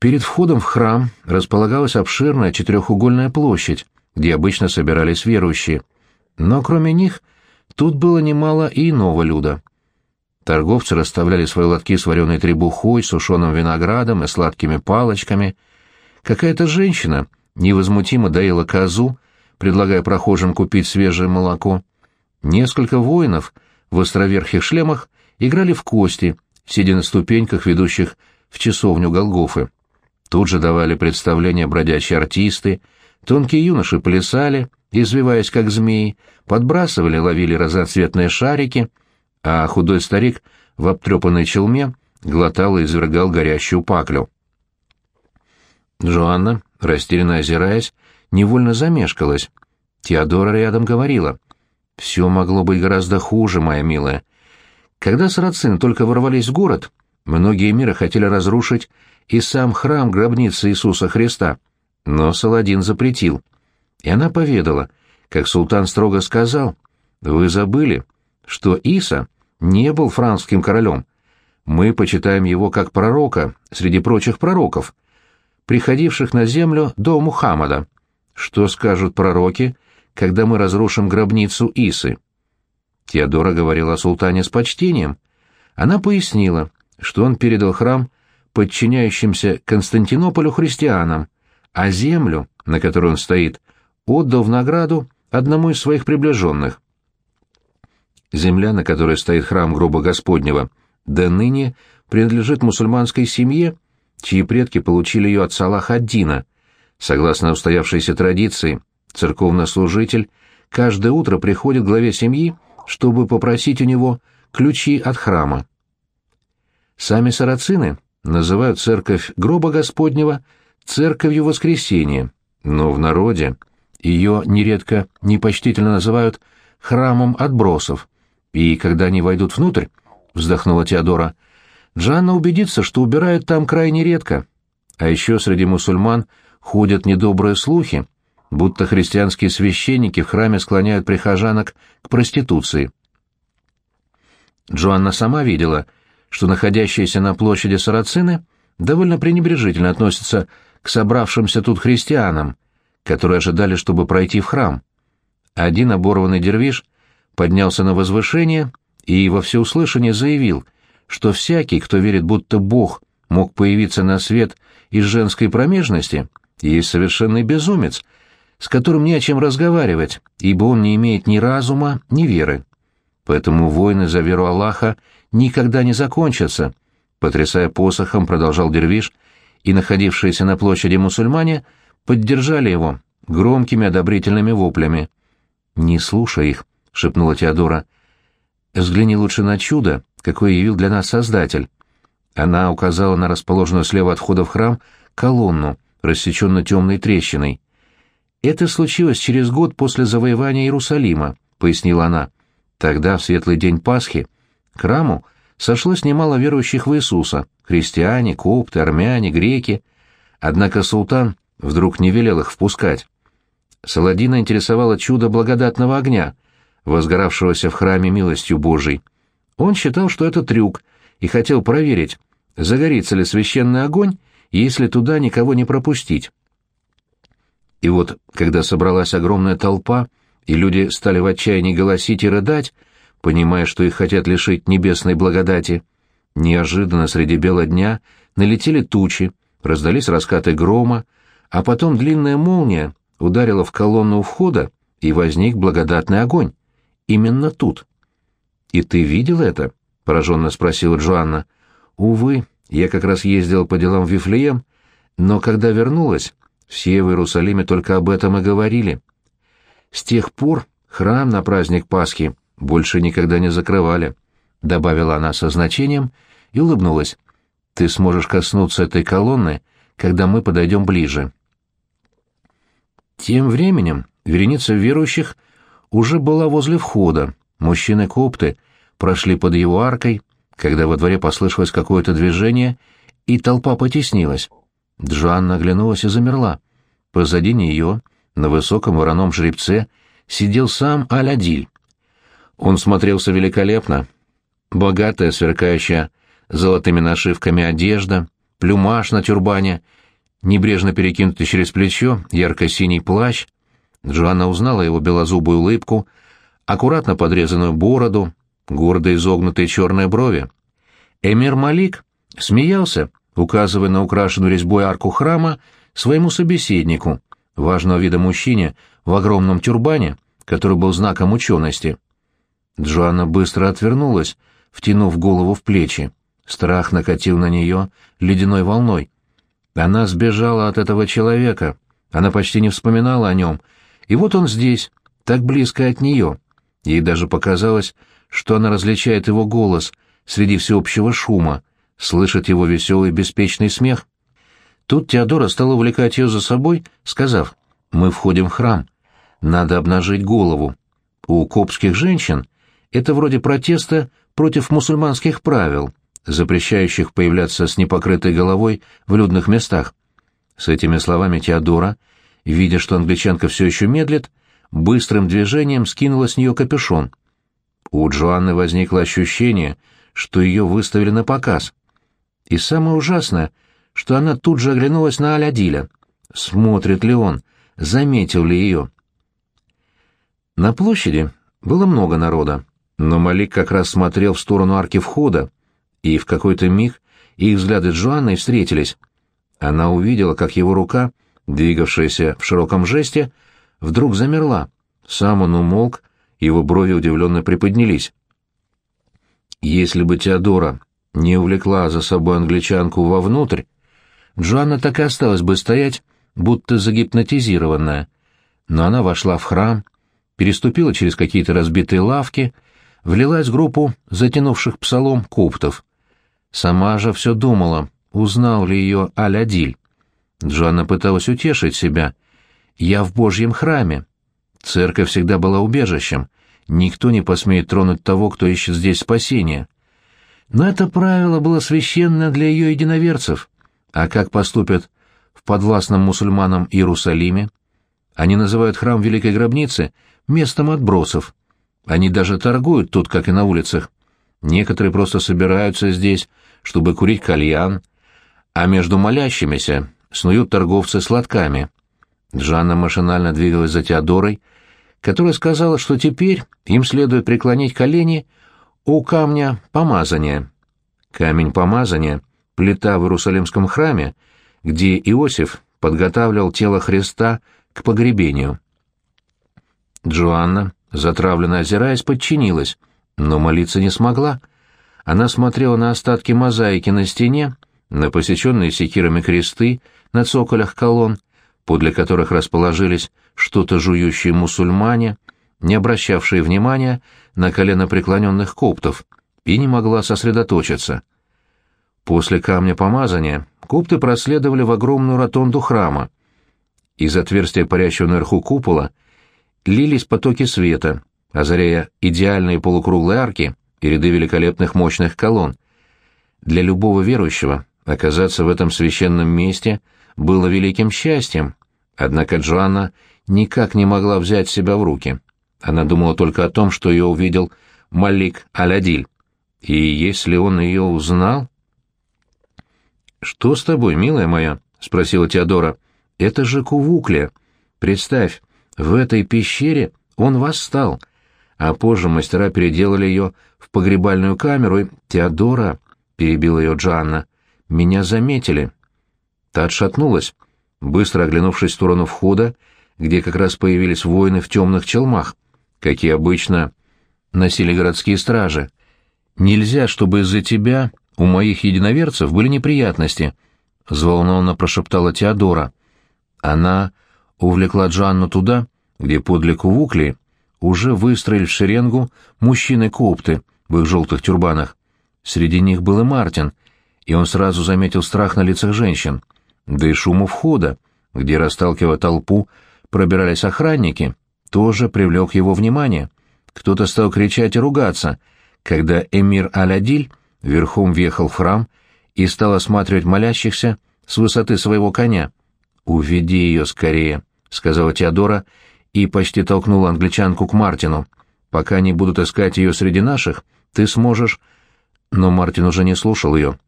Перед входом в храм располагалась обширная четырехугольная площадь, где обычно собирались верующие. Но кроме них тут было немало и иного люда. Торговцы расставляли свои лотки с вареной требухой, сушеным виноградом и сладкими палочками. Какая-то женщина невозмутимо доила козу, предлагая прохожим купить свежее молоко. Несколько воинов в островерхих шлемах играли в кости, сидя на ступеньках, ведущих в часовню Голгофы. Тут же давали представления бродячие артисты, тонкие юноши плясали, извиваясь как змеи, подбрасывали, ловили разноцветные шарики, а худой старик в обтрепанной челме глотал и извергал горящую паклю. Джоанна, растерянно озираясь, невольно замешкалась. Теодора рядом говорила. «Все могло быть гораздо хуже, моя милая. Когда сарацины только ворвались в город, многие миры хотели разрушить и сам храм гробницы Иисуса Христа, но Саладин запретил. И она поведала, как султан строго сказал, «Вы забыли, что Иса не был французским королем. Мы почитаем его как пророка среди прочих пророков, приходивших на землю до Мухаммада. Что скажут пророки, когда мы разрушим гробницу Исы?» Теодора говорила о султане с почтением. Она пояснила, что он передал храм подчиняющимся Константинополю христианам, а землю, на которой он стоит, отдал в награду одному из своих приближенных. Земля, на которой стоит храм гроба Господнего, до ныне принадлежит мусульманской семье, чьи предки получили ее от Салаха ад-Дина. Согласно устоявшейся традиции, церковнослужитель каждое утро приходит к главе семьи, чтобы попросить у него ключи от храма. Сами сарацины называют церковь гроба Господнего церковью Воскресения, но в народе ее нередко непочтительно называют храмом отбросов, и когда они войдут внутрь, вздохнула Теодора, Джанна убедится, что убирают там крайне редко. А еще среди мусульман ходят недобрые слухи, будто христианские священники в храме склоняют прихожанок к проституции. Джоанна сама видела, что находящиеся на площади сарацины довольно пренебрежительно относятся к собравшимся тут христианам, которые ожидали, чтобы пройти в храм. Один оборванный дервиш поднялся на возвышение и во всеуслышание заявил, что всякий, кто верит, будто Бог мог появиться на свет из женской промежности, есть совершенный безумец, с которым не о чем разговаривать, ибо он не имеет ни разума, ни веры. Поэтому войны за веру Аллаха никогда не закончатся, потрясая посохом, продолжал Дервиш, и находившиеся на площади мусульмане поддержали его громкими одобрительными воплями. «Не слушай их», — шепнула Теодора. «Взгляни лучше на чудо, какое явил для нас Создатель». Она указала на расположенную слева от входа в храм колонну, рассеченную темной трещиной. «Это случилось через год после завоевания Иерусалима», — пояснила она. «Тогда, в светлый день Пасхи, к храму сошлось немало верующих в Иисуса, христиане, копты, армяне, греки. Однако султан вдруг не велел их впускать. Саладина интересовало чудо благодатного огня, возгоравшегося в храме милостью Божией. Он считал, что это трюк, и хотел проверить, загорится ли священный огонь, если туда никого не пропустить. И вот, когда собралась огромная толпа, и люди стали в отчаянии голосить и рыдать, понимая, что их хотят лишить небесной благодати. Неожиданно среди бела дня налетели тучи, раздались раскаты грома, а потом длинная молния ударила в колонну у входа, и возник благодатный огонь. Именно тут. «И ты видел это?» — пораженно спросила Джоанна. «Увы, я как раз ездил по делам в Вифлеем, но когда вернулась, все в Иерусалиме только об этом и говорили. С тех пор храм на праздник Пасхи больше никогда не закрывали», — добавила она со значением и улыбнулась. «Ты сможешь коснуться этой колонны, когда мы подойдем ближе». Тем временем вереница верующих уже была возле входа. Мужчины-копты прошли под его аркой, когда во дворе послышалось какое-то движение, и толпа потеснилась. Джоанна оглянулась и замерла. Позади нее, на высоком вороном жеребце, сидел сам Алядиль. Он смотрелся великолепно. Богатая, сверкающая золотыми нашивками одежда, плюмаж на тюрбане, небрежно перекинутый через плечо, ярко-синий плащ. Джоанна узнала его белозубую улыбку, аккуратно подрезанную бороду, гордо изогнутые черные брови. Эмир Малик смеялся, указывая на украшенную резьбой арку храма своему собеседнику, важного вида мужчине в огромном тюрбане, который был знаком учености. Джоанна быстро отвернулась, втянув голову в плечи. Страх накатил на нее ледяной волной. Она сбежала от этого человека, она почти не вспоминала о нем, и вот он здесь, так близко от нее. Ей даже показалось, что она различает его голос среди всеобщего шума, слышит его веселый беспечный смех. Тут Теодора стала увлекать ее за собой, сказав, «Мы входим в храм. Надо обнажить голову. У копских женщин это вроде протеста против мусульманских правил, запрещающих появляться с непокрытой головой в людных местах. С этими словами Теодора, видя, что англичанка все еще медлит, быстрым движением скинула с нее капюшон. У Джоанны возникло ощущение, что ее выставили на показ. И самое ужасное, что она тут же оглянулась на Алядиля. Смотрит ли он, заметил ли ее. На площади было много народа, но Малик как раз смотрел в сторону арки входа, и в какой-то миг их взгляды с Джоанной встретились. Она увидела, как его рука, двигавшаяся в широком жесте, вдруг замерла. Сам он умолк, его брови удивленно приподнялись. Если бы Теодора не увлекла за собой англичанку вовнутрь, Джоанна так и осталась бы стоять, будто загипнотизированная. Но она вошла в храм, переступила через какие-то разбитые лавки, влилась в группу затянувших псалом куптов. Сама же все думала, узнал ли ее Аль-Адиль. Джоанна пыталась утешить себя. «Я в Божьем храме. Церковь всегда была убежищем. Никто не посмеет тронуть того, кто ищет здесь спасения». Но это правило было священно для ее единоверцев. А как поступят в подвластном мусульманам Иерусалиме? Они называют храм Великой Гробницы местом отбросов. Они даже торгуют тут, как и на улицах. Некоторые просто собираются здесь, чтобы курить кальян, а между молящимися снуют торговцы сладками. Жанна машинально двигалась за Теодорой, которая сказала, что теперь им следует преклонить колени у камня помазания. Камень помазания — плита в Иерусалимском храме, где Иосиф подготавливал тело Христа к погребению. Джоанна, затравленно озираясь, подчинилась, но молиться не смогла. Она смотрела на остатки мозаики на стене, на посеченные секирами кресты на цоколях колонн, подле которых расположились что-то жующие мусульмане, не обращавшие внимания на коленопреклоненных коптов, и не могла сосредоточиться. После камня помазания копты проследовали в огромную ротонду храма. Из отверстия парящего наверху купола лились потоки света, озаряя идеальные полукруглые арки и ряды великолепных мощных колонн. Для любого верующего оказаться в этом священном месте было великим счастьем, однако Джоанна никак не могла взять себя в руки. Она думала только о том, что ее увидел Малик Алядиль. И если он ее узнал... «Что с тобой, милая моя?» — спросила Теодора. «Это же Кувуклия. Представь, в этой пещере он восстал, а позже мастера переделали ее в погребальную камеру, и Теодора, — перебила ее Джанна, — меня заметили. Та отшатнулась, быстро оглянувшись в сторону входа, где как раз появились воины в темных челмах, какие обычно носили городские стражи. «Нельзя, чтобы из-за тебя у моих единоверцев были неприятности», — взволнованно прошептала Теодора. Она увлекла Джанну туда, где подле Кувукли уже выстроили в шеренгу мужчины-копты в их желтых тюрбанах. Среди них был и Мартин, и он сразу заметил страх на лицах женщин. Да и шум входа, где, расталкивая толпу, пробирались охранники, тоже привлек его внимание. Кто-то стал кричать и ругаться, когда эмир Алядиль верхом въехал в храм и стал осматривать молящихся с высоты своего коня. «Уведи ее скорее», — сказала Теодора, и почти толкнула англичанку к Мартину. «Пока они будут искать ее среди наших, ты сможешь...» Но Мартин уже не слушал ее.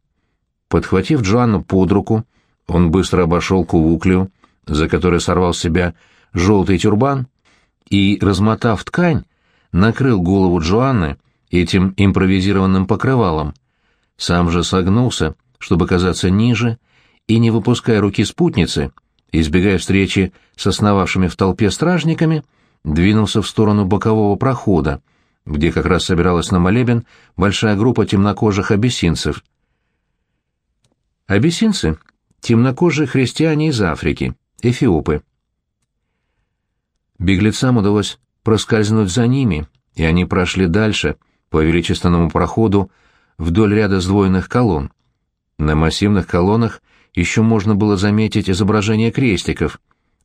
Подхватив Джоанну под руку, он быстро обошел Кувуклию, за которой сорвал с себя желтый тюрбан, и, размотав ткань, накрыл голову Джоанны этим импровизированным покрывалом. Сам же согнулся, чтобы казаться ниже, и, не выпуская руки спутницы, избегая встречи с основавшими в толпе стражниками, двинулся в сторону бокового прохода, где как раз собиралась на молебен большая группа темнокожих абиссинцев. Абиссинцы — темнокожие христиане из Африки, эфиопы. Беглецам удалось проскользнуть за ними, и они прошли дальше, по величественному проходу, вдоль ряда сдвоенных колонн. На массивных колоннах еще можно было заметить изображение крестиков,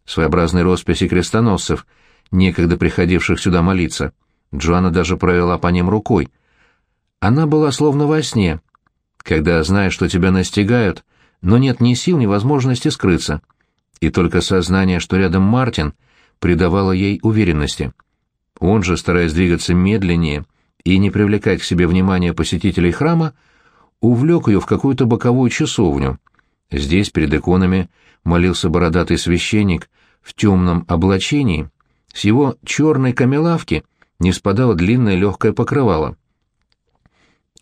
своеобразной росписи крестоносцев, некогда приходивших сюда молиться. Джоанна даже провела по ним рукой. Она была словно во сне, когда знаешь, что тебя настигают, но нет ни сил, ни возможности скрыться. И только сознание, что рядом Мартин, придавало ей уверенности. Он же, стараясь двигаться медленнее и не привлекать к себе внимания посетителей храма, увлек ее в какую-то боковую часовню. Здесь, перед иконами, молился бородатый священник в темном облачении. С его черной камелавки не спадало длинное легкое покрывало.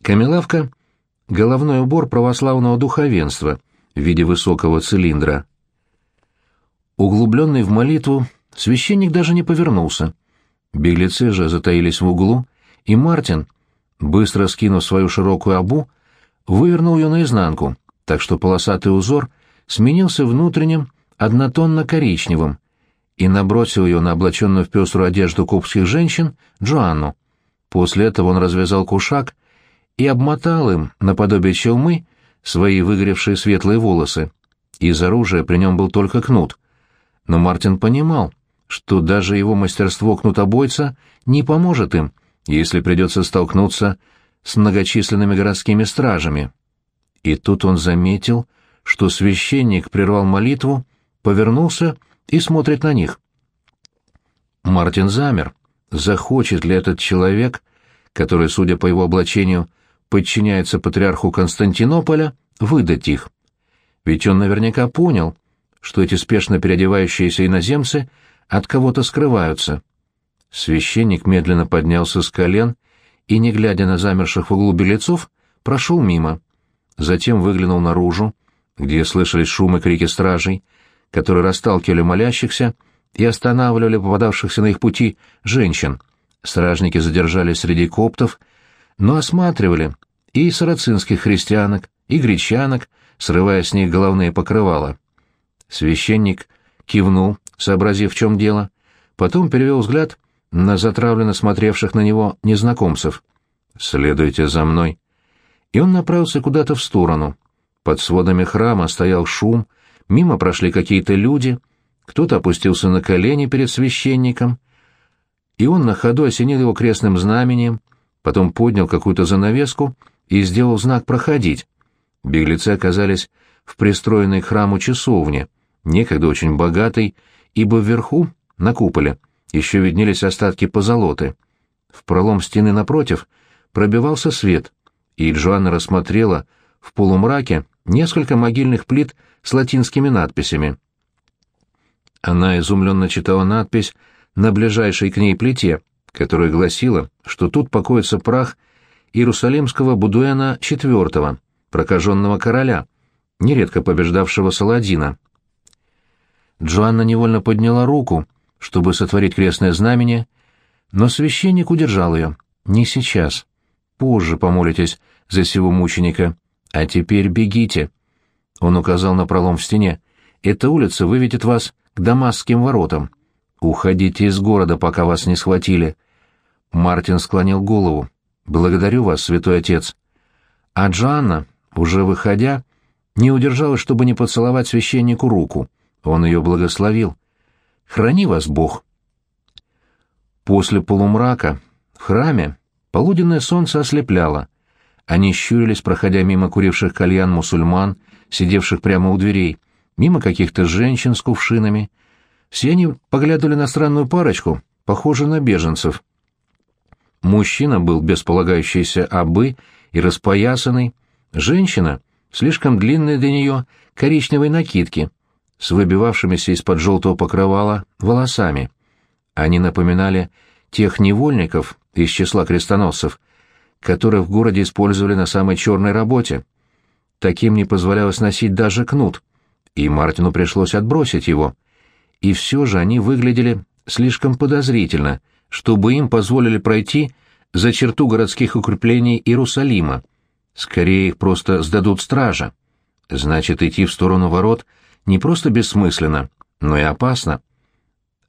Камелавка — головной убор православного духовенства в виде высокого цилиндра. Углубленный в молитву, священник даже не повернулся. Беглецы же затаились в углу, и Мартин, быстро скинув свою широкую обу, вывернул ее наизнанку, так что полосатый узор сменился внутренним однотонно-коричневым и набросил ее на облаченную в пеструю одежду кубских женщин Джоанну. После этого он развязал кушак и обмотал им, наподобие челмы, свои выгоревшие светлые волосы. Из оружия при нем был только кнут. Но Мартин понимал, что даже его мастерство кнутобойца не поможет им, если придется столкнуться с многочисленными городскими стражами. И тут он заметил, что священник прервал молитву, повернулся и смотрит на них. Мартин замер. Захочет ли этот человек, который, судя по его облачению, подчиняется патриарху Константинополя, выдать их? Ведь он наверняка понял, что эти спешно переодевающиеся иноземцы от кого-то скрываются. Священник медленно поднялся с колен и, не глядя на замерших в углу белецов, прошел мимо. Затем выглянул наружу, где слышались шумы крики стражей, которые расталкивали молящихся и останавливали попадавшихся на их пути женщин. Стражники задержались среди коптов, но осматривали и сарацинских христианок, и гречанок, срывая с них головные покрывала. Священник кивнул, сообразив, в чем дело, потом перевел взгляд на затравленно смотревших на него незнакомцев. «Следуйте за мной». И он направился куда-то в сторону. Под сводами храма стоял шум, мимо прошли какие-то люди, кто-то опустился на колени перед священником, и он на ходу осенил его крестным знамением, потом поднял какую-то занавеску и сделал знак «проходить». Беглецы оказались в пристроенной к храму часовне, некогда очень богатой, ибо вверху, на куполе, еще виднелись остатки позолоты. В пролом стены напротив пробивался свет, и Джоанна рассмотрела в полумраке несколько могильных плит с латинскими надписями. Она изумленно читала надпись на ближайшей к ней плите, которая гласила, что тут покоится прах Иерусалимского Будуэна IV, прокаженного короля, нередко побеждавшего Саладина. Джоанна невольно подняла руку, чтобы сотворить крестное знамение, но священник удержал ее. «Не сейчас. Позже помолитесь за сего мученика. А теперь бегите». Он указал на пролом в стене. «Эта улица выведет вас к Дамасским воротам. Уходите из города, пока вас не схватили». Мартин склонил голову. «Благодарю вас, святой отец». А Джоанна, уже выходя, не удержалась, чтобы не поцеловать священнику руку. Он ее благословил. «Храни вас Бог». После полумрака в храме полуденное солнце ослепляло. Они щурились, проходя мимо куривших кальян мусульман, сидевших прямо у дверей, мимо каких-то женщин с кувшинами. Все они поглядывали на странную парочку, похожую на беженцев. Мужчина был без полагающейся обы и распоясанный, женщина слишком длинной для нее коричневой накидки с выбивавшимися из-под желтого покрывала волосами. Они напоминали тех невольников из числа крестоносцев, которых в городе использовали на самой черной работе. Таким не позволялось носить даже кнут, и Мартину пришлось отбросить его. И все же они выглядели слишком подозрительно, чтобы им позволили пройти за черту городских укреплений Иерусалима. Скорее их просто сдадут стража. Значит, идти в сторону ворот не просто бессмысленно, но и опасно.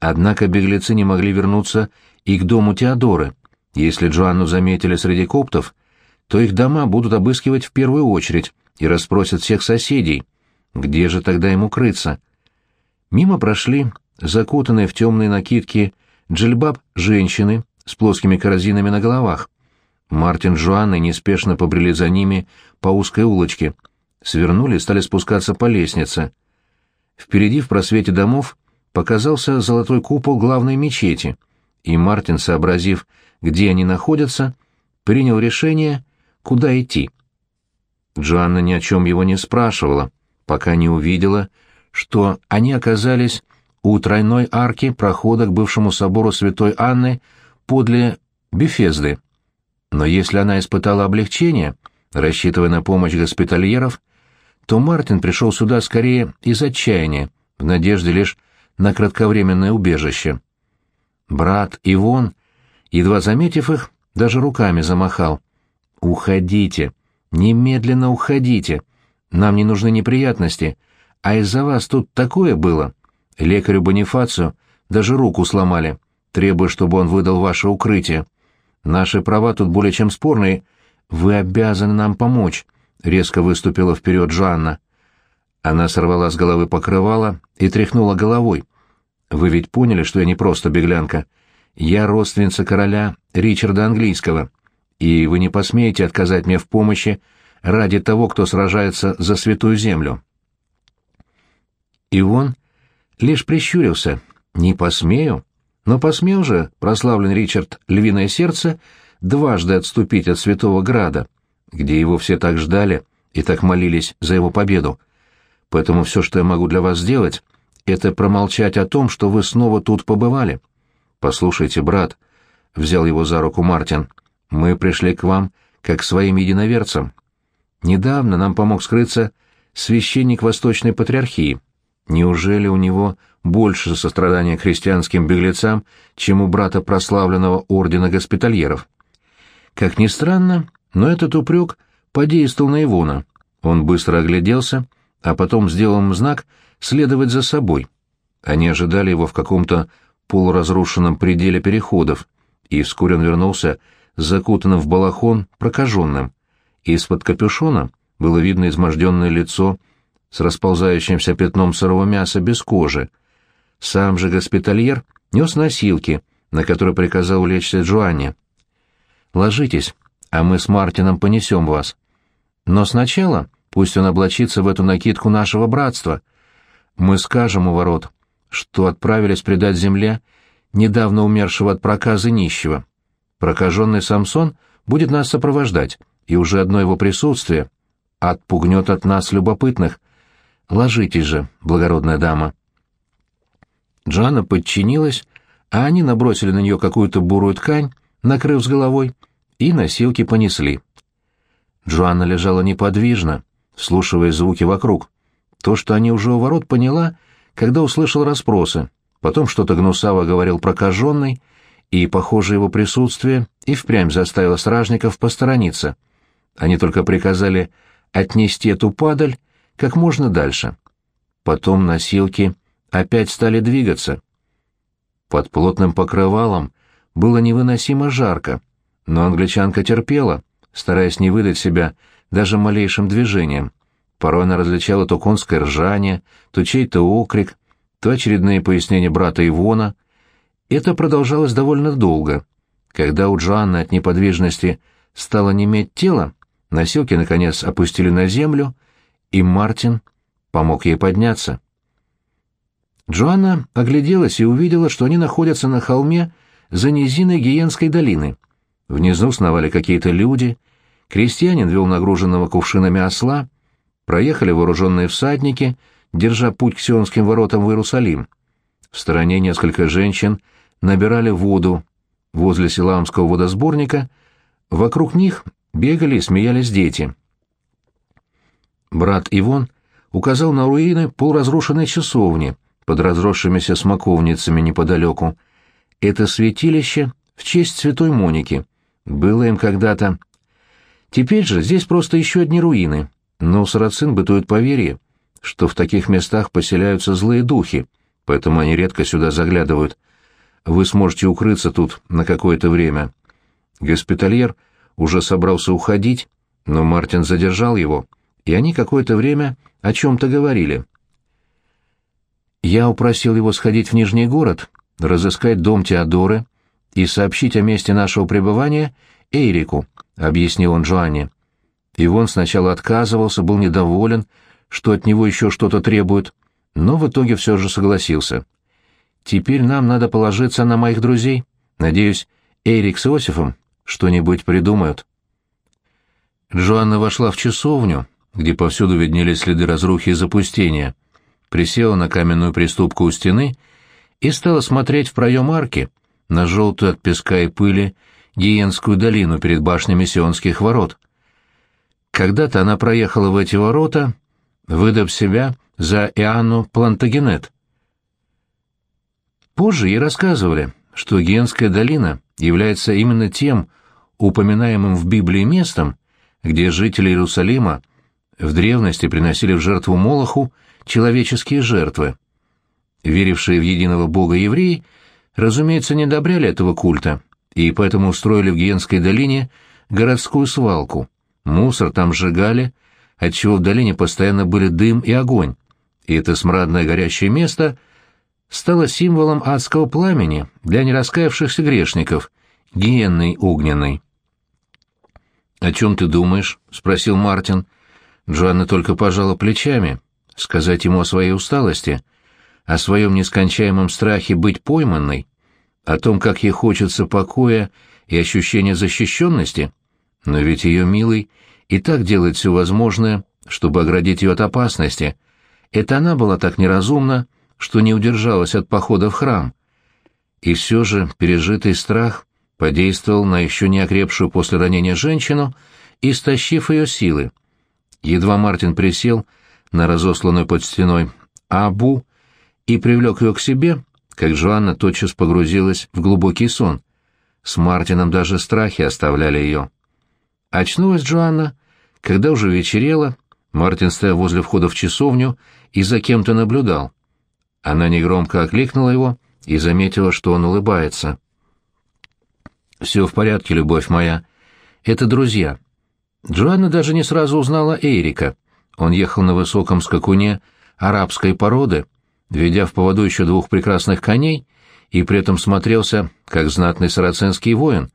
Однако беглецы не могли вернуться и к дому Теодоры. Если Джоанну заметили среди коптов, то их дома будут обыскивать в первую очередь и расспросят всех соседей. Где же тогда им укрыться? Мимо прошли закутанные в темные накидки джельбаб женщины с плоскими корзинами на головах. Мартин с Жуанной неспешно побрели за ними по узкой улочке, свернули и стали спускаться по лестнице. Впереди в просвете домов показался золотой купол главной мечети, и Мартин, сообразив, где они находятся, принял решение, куда идти. Джоанна ни о чем его не спрашивала, пока не увидела, что они оказались у тройной арки прохода к бывшему собору святой Анны подле Бефезды. Но если она испытала облегчение, рассчитывая на помощь госпитальеров, то Мартин пришел сюда скорее из отчаяния, в надежде лишь на кратковременное убежище. Брат Ивон, едва заметив их, даже руками замахал. «Уходите! Немедленно уходите! Нам не нужны неприятности, а из-за вас тут такое было. Лекарю Бонифацию даже руку сломали, требуя, чтобы он выдал ваше укрытие. Наши права тут более чем спорные. Вы обязаны нам помочь», — резко выступила вперед Жанна. Она сорвала с головы покрывало и тряхнула головой. «Вы ведь поняли, что я не просто беглянка. Я родственница короля Ричарда Английского, и вы не посмеете отказать мне в помощи ради того, кто сражается за святую землю». Ивон лишь прищурился. «Не посмею?» Но посмел же прославлен Ричард Львиное Сердце дважды отступить от Святого Града, где его все так ждали и так молились за его победу. Поэтому все, что я могу для вас сделать, это промолчать о том, что вы снова тут побывали. Послушайте, брат, — взял его за руку Мартин, — мы пришли к вам как к своим единоверцам. Недавно нам помог скрыться священник Восточной Патриархии. Неужели у него больше сострадания к христианским беглецам, чем у брата прославленного ордена госпитальеров? Как ни странно, но этот упрек подействовал на Ивона. Он быстро огляделся, а потом сделал им знак следовать за собой. Они ожидали его в каком-то полуразрушенном пределе переходов, и вскоре он вернулся закутанным в балахон, прокаженным. Из-под капюшона было видно изможденное лицо с расползающимся пятном сырого мяса без кожи. Сам же госпитальер нес носилки, на которые приказал улечься Джоанне. «Ложитесь, а мы с Мартином понесем вас. Но сначала пусть он облачится в эту накидку нашего братства. Мы скажем у ворот, что отправились предать земле недавно умершего от проказы нищего. Прокаженный Самсон будет нас сопровождать, и уже одно его присутствие отпугнет от нас любопытных, Ложитесь же, благородная дама. Джанна подчинилась, а они набросили на нее какую-то бурую ткань, накрыв с головой, и носилки понесли. Джоанна лежала неподвижно, вслушивая звуки вокруг. То, что они уже у ворот, поняла, когда услышал расспросы. Потом что-то гнусаво говорил прокаженный, и, похоже, его присутствие и впрямь заставило стражников посторониться. Они только приказали отнести эту падаль как можно дальше. Потом носилки опять стали двигаться. Под плотным покрывалом было невыносимо жарко, но англичанка терпела, стараясь не выдать себя даже малейшим движением. Порой она различала то конское ржание, то чей-то окрик, то очередные пояснения брата Ивона. Это продолжалось довольно долго. Когда у Джоанны от неподвижности стало неметь тело, носилки, наконец, опустили на землю, и Мартин помог ей подняться. Джоанна огляделась и увидела, что они находятся на холме за низиной Гиенской долины. Внизу сновали какие-то люди, крестьянин вел нагруженного кувшинами осла, проехали вооруженные всадники, держа путь к Сионским воротам в Иерусалим. В стороне несколько женщин набирали воду возле Силамского водосборника, вокруг них бегали и смеялись дети. Брат Ивон указал на руины полуразрушенной часовни под разросшимися смоковницами неподалеку. Это святилище в честь святой Моники. Было им когда-то. Теперь же здесь просто еще одни руины, но у сарацин бытует поверье, что в таких местах поселяются злые духи, поэтому они редко сюда заглядывают. Вы сможете укрыться тут на какое-то время. Госпитальер уже собрался уходить, но Мартин задержал его, и они какое-то время о чем-то говорили. Я упросил его сходить в Нижний город, разыскать дом Теодоры и сообщить о месте нашего пребывания Эйрику, — объяснил он Джоанне. Ивон сначала отказывался, был недоволен, что от него еще что-то требуют, но в итоге все же согласился. «Теперь нам надо положиться на моих друзей. Надеюсь, Эрик с Иосифом что-нибудь придумают». Джоанна вошла в часовню, где повсюду виднелись следы разрухи и запустения, присела на каменную приступку у стены и стала смотреть в проем арки на желтую от песка и пыли Гиенскую долину перед башнями Сионских ворот. Когда-то она проехала в эти ворота, выдав себя за Иоанну Плантагенет. Позже ей рассказывали, что Гиенская долина является именно тем упоминаемым в Библии местом, где жители Иерусалима в древности приносили в жертву Молоху человеческие жертвы. Верившие в единого бога евреи, разумеется, не одобряли этого культа, и поэтому устроили в Гиенской долине городскую свалку. Мусор там сжигали, отчего в долине постоянно были дым и огонь, и это смрадное горящее место стало символом адского пламени для нераскаявшихся грешников, гиенной огненной. «О чем ты думаешь?» — спросил Мартин. Джоанна только пожала плечами. Сказать ему о своей усталости, о своем нескончаемом страхе быть пойманной, о том, как ей хочется покоя и ощущения защищенности. Но ведь ее милый и так делает все возможное, чтобы оградить ее от опасности. Это она была так неразумна, что не удержалась от похода в храм. И все же пережитый страх подействовал на еще не окрепшую после ранения женщину, истощив ее силы. Едва Мартин присел на разосланную под стеной Абу и привлек ее к себе, как Жоанна тотчас погрузилась в глубокий сон. С Мартином даже страхи оставляли ее. Очнулась Джоанна, когда уже вечерело, Мартин стоял возле входа в часовню и за кем-то наблюдал. Она негромко окликнула его и заметила, что он улыбается. «Все в порядке, любовь моя. Это друзья». Джоанна даже не сразу узнала Эрика. Он ехал на высоком скакуне арабской породы, ведя в поводу еще двух прекрасных коней, и при этом смотрелся, как знатный сарацинский воин.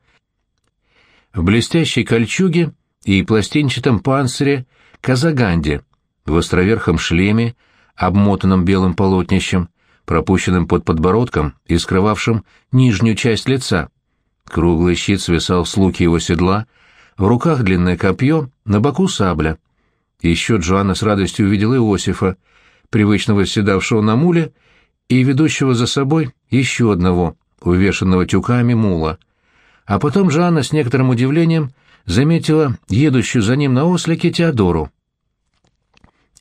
В блестящей кольчуге и пластинчатом панцире Казаганде, в островерхом шлеме, обмотанном белым полотнищем, пропущенным под подбородком и скрывавшим нижнюю часть лица. Круглый щит свисал с луки его седла, в руках длинное копье, на боку сабля. Еще Джоанна с радостью увидела Иосифа, привычно восседавшего на муле, и ведущего за собой еще одного, увешанного тюками мула. А потом Жанна с некоторым удивлением заметила едущую за ним на ослике Теодору.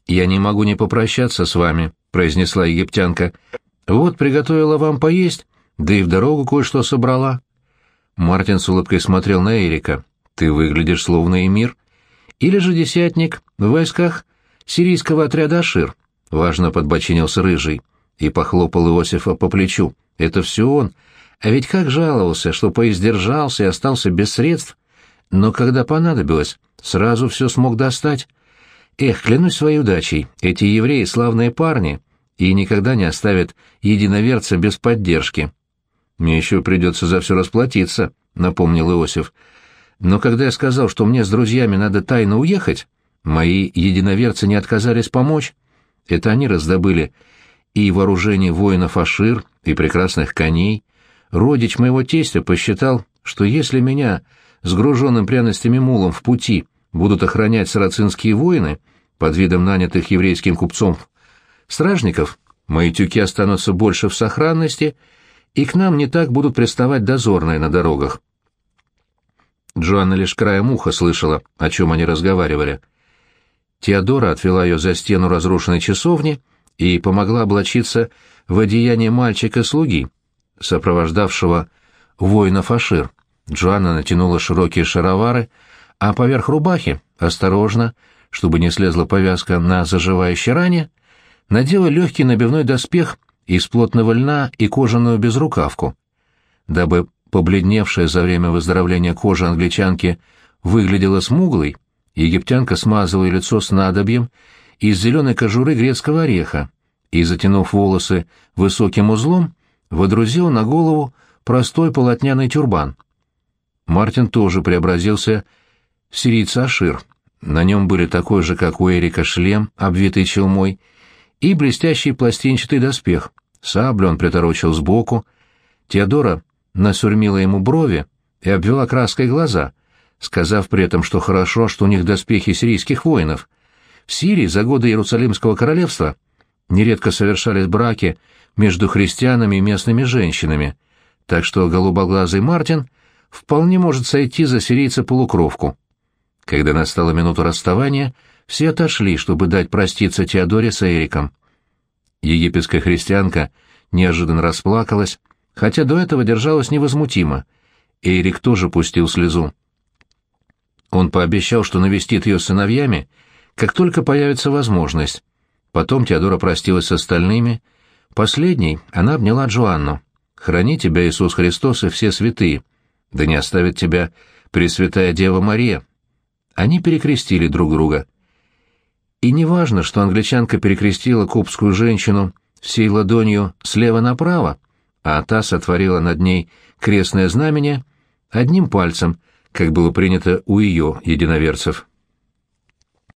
«Я не могу не попрощаться с вами», — произнесла египтянка. «Вот приготовила вам поесть, да и в дорогу кое-что собрала». Мартин с улыбкой смотрел на Эрика. «Ты выглядишь словно эмир. Или же десятник в войсках сирийского отряда Ашир», — важно подбочинился Рыжий и похлопал Иосифа по плечу. «Это все он. А ведь как жаловался, что поезд держался и остался без средств. Но когда понадобилось, сразу все смог достать. Эх, клянусь своей удачей, эти евреи славные парни и никогда не оставят единоверца без поддержки. Мне еще придется за все расплатиться, напомнил Иосиф. Но когда я сказал, что мне с друзьями надо тайно уехать, мои единоверцы не отказались помочь. Это они раздобыли и вооружение воинов Ашир, и прекрасных коней. Родич моего тестя посчитал, что если меня с груженным пряностями мулом в пути будут охранять сарацинские воины, под видом нанятых еврейским купцом стражников, мои тюки останутся больше в сохранности, и к нам не так будут приставать дозорные на дорогах. Джоанна лишь краем уха слышала, о чем они разговаривали. Теодора отвела ее за стену разрушенной часовни и помогла облачиться в одеяние мальчика-слуги, сопровождавшего воина Фашир. Джоанна натянула широкие шаровары, а поверх рубахи, осторожно, чтобы не слезла повязка на заживающей ране, надела легкий набивной доспех из плотного льна и кожаную безрукавку. Дабы побледневшая за время выздоровления кожа англичанки выглядела смуглой, египтянка смазывала лицо снадобьем из зеленой кожуры грецкого ореха и, затянув волосы высоким узлом, водрузила на голову простой полотняный тюрбан. Мартин тоже преобразился в сирийца Ашир. На нем были такой же, как у Эрика, шлем, обвитый челмой, и блестящий пластинчатый доспех. Саблю он приторочил сбоку. Теодора насурмила ему брови и обвела краской глаза, сказав при этом, что хорошо, что у них доспехи сирийских воинов. В Сирии за годы Иерусалимского королевства нередко совершались браки между христианами и местными женщинами, так что голубоглазый Мартин вполне может сойти за сирийца-полукровку. Когда настала минута расставания, все отошли, чтобы дать проститься Теодоре с Эриком. Египетская христианка неожиданно расплакалась, хотя до этого держалась невозмутимо. Эрик тоже пустил слезу. Он пообещал, что навестит ее сыновьями, как только появится возможность. Потом Теодора простилась с остальными. Последней она обняла Джоанну. «Храни тебя, Иисус Христос, и все святые. Да не оставит тебя Пресвятая Дева Мария». Они перекрестили друг друга. И не важно, что англичанка перекрестила кубскую женщину всей ладонью слева направо, а та сотворила над ней крестное знамение одним пальцем, как было принято у ее единоверцев.